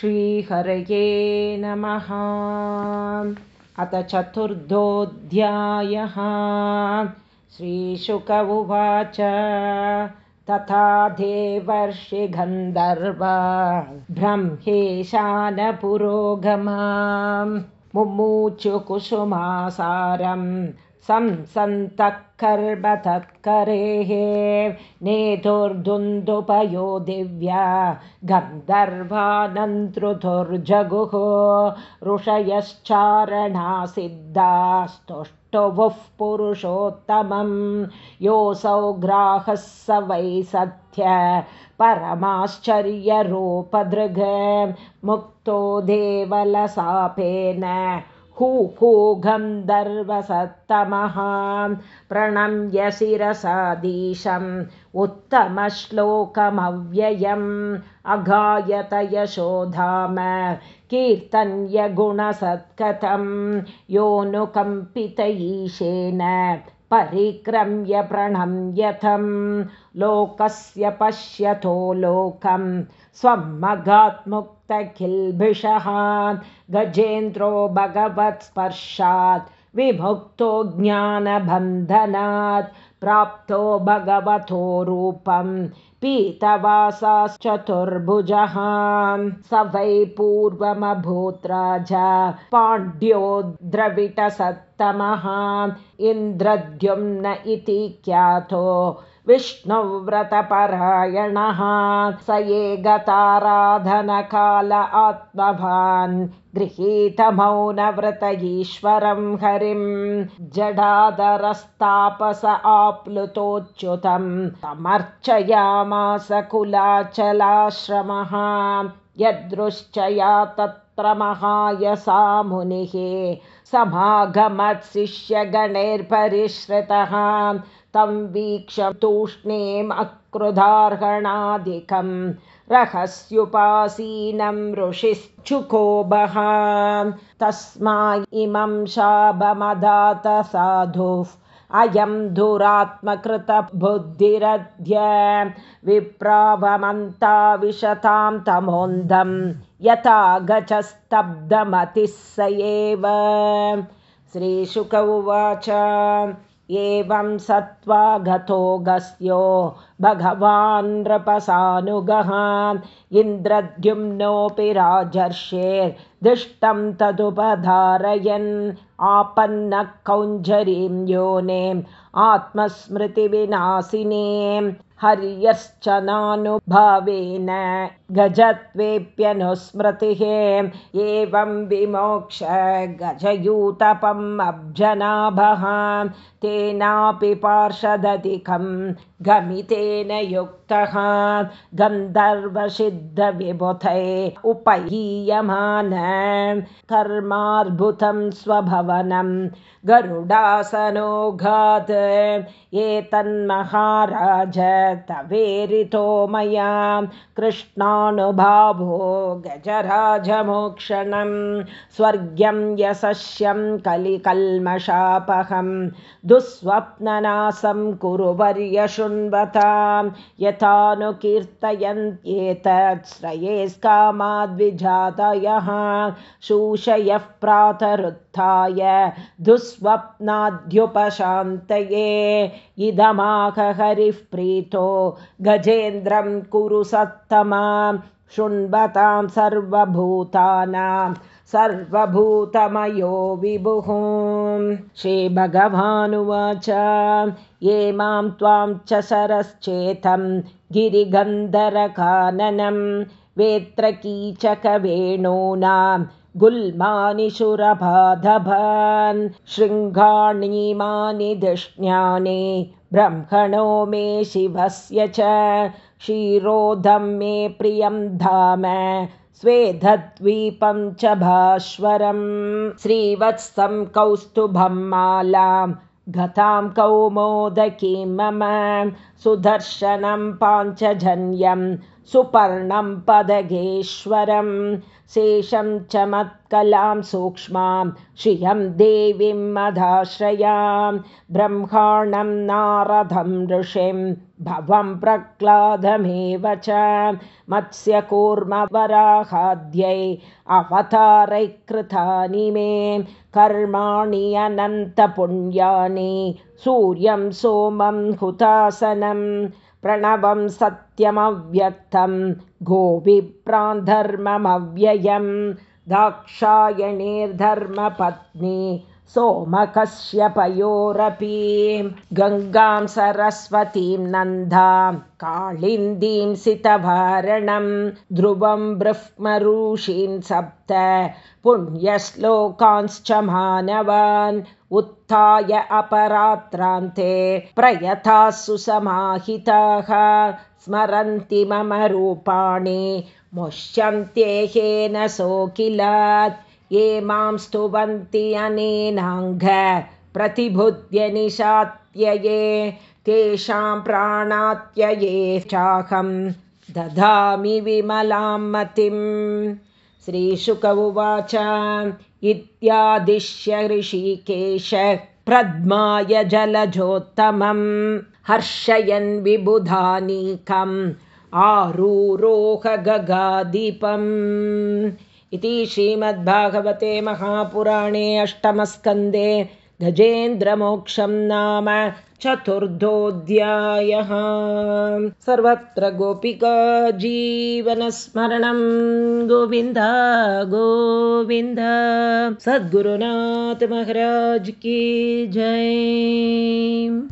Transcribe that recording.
श्रीहरये नमः। अथ चतुर्थोऽध्यायः। श्रीशुक उवाच। तथा देवर्षिगन्धर्वा ब्रह्मेशानपुरोगमां मुमूचुकुसुमासारं संसन्तः कर्म तत्करेः नेतुर्दुन्दुपयो दिव्या गन्धर्वानन्तृतुर्जगुः ऋषयश्चारणासिद्धास्तुष्टुवुः पुरुषोत्तमं योऽसौ ग्राहः स वै सत्य परमाश्चर्यरूपदृग मुक्तो देवलसापेन हू गन्धर्वसत्तमः प्रणम्य शिरसादीशम् उत्तमश्लोकमव्ययम्। अगायत यशोधाम कीर्तन्यगुणसत्कथं योऽनुकम्पित ईशेन परिक्रम्य प्रणम्यथं लोकस्य पश्यतो लोकं स्वमगात्मुक्तखिल्बिषः गजेन्द्रो भगवत्स्पर्शात् विमुक्तो ज्ञानबन्धनात् प्राप्तो भगवतो रूपं पीतवासाश्चतुर्भुजः स वै पूर्वमभूत् राजा पाण्ड्यो द्रविटसत्तमः इन्द्रद्युम्न इति ख्यातो विष्णुव्रतपरायणः। स ये गताराधनकाल आत्मभान् गृहीतमौनव्रत ईश्वरं हरिं। जडादरस्तापस आप्लुतोच्युतं समर्चयामास कुलाचलाश्रमः यदृश्चया तत्र महायसा मुनिः समागमत्शिष्यगणैर्परिश्रितः तं वीक्ष तूष्णीम् अक्रुधार्हणादिकं रहस्युपासीनं ऋषिश्चुकोबः तस्मा इमं शापमदात साधुः अयं दुरात्मकृतबुद्धिरद्य विप्रावमन्ता विशतां तमोन्दं यथा गचस्तब्धमतिः स एव। श्रीशुक उवाच एवं सत्त्वा गतो गस्यो भगवान् नृपसानुगः इन्द्रद्युम्नोऽपि राजर्षेर्दिष्टं तदुपधारयन् आपन्नः कौञ्जरीं योनेम् आत्मस्मृतिविनाशिनीं हर्यश्च नानुभावेन गजत्वेऽप्यनुस्मृतिः एवं विमोक्ष गजयूतपम् अब्जनाभः तेनापि पार्षदधिकं गमितेन युक्तः गन्धर्वसिद्धविबुधे उपहीयमान कर्मार्भुतं स्वभवनं गरुडासनोघात् एतन्महाराज तवेरितो मया कृष्णानुभावो गजराजमोक्षणं स्वर्ग्यं यशस्यं कलिकल्मषापहं दुःस्वप्ननासं कुरु वर्यशृण्वतां यथानुकीर्तयन्त्येतत् श्रयेस्कामाद्विजातयः शूषयः प्रातरुत्थाय दुःस्वप्नाद्युपशान्तये इदमाहरिः प्रीतो गजेन्द्रं कुरु सत्तमां शृण्वतां सर्वभूतानां सर्वभूतमयो विभुः श्रीभगवानुवाच ये मां त्वां च सरश्चेतं गिरिगन्धरकाननं वेत्रकीचकवेणूनां गुल्मानि शुरभाधभान् शृङ्गाणीमानि धिष्ण्यानि ब्रह्मणो मे शिवस्य च क्षीरोधं मे प्रियं धाम स्वेधद्वीपं च भास्वरं श्रीवत्सं कौस्तुभं मालां गतां कौमोदकीं मम सुदर्शनं पाञ्चजन्यं सुपर्णं पदगेश्वरं शेषं च मत्कलां सूक्ष्मां श्रियं देवीं मदाश्रयां ब्रह्माणं नारदं ऋषिं भवं प्रह्लादमेव च मत्स्यकूर्मवराहाद्यै अवतारै कृतानि मे कर्माणि अनन्तपुण्यानि सूर्यं सोमं हुतासनं प्रणवं सत्यमव्यक्तं गोविप्रान्धर्ममव्ययं दाक्षायणीर्धर्मपत्नी सोमकश्यपयोरपि गङ्गां सरस्वतीं नन्दां काळिन्दीं सितभारणं ध्रुवं ब्रह्मऋषीन् सप्त पुण्यश्लोकांश्च मानवान् उत्थाय अपरात्रान्ते प्रयताः सुसमाहिताः स्मरन्ति मम रूपाणि मुष्यन्त्येहेन सोऽखिलात्। ये मां स्तुवन्ति अनेनाङ्ग प्रतिबुद्ध्य निशात्यये तेषां प्राणात्यये चाहं। ददामि विमलां मतिं श्रीशुक उवाच इत्यादिश्य ऋषिकेश प्रद्माय जलजोत्तमं हर्षयन् विबुधानीकम् गगादीपम् इति श्रीमद्भागवते महापुराणे अष्टमस्कन्दे गजेन्द्रमोक्षं नाम चतुर्थोऽध्यायः। सर्वत्र गोपिका जीवनस्मरणं। गोविन्द गोविन्द। सद्गुरुनाथ महाराज की जय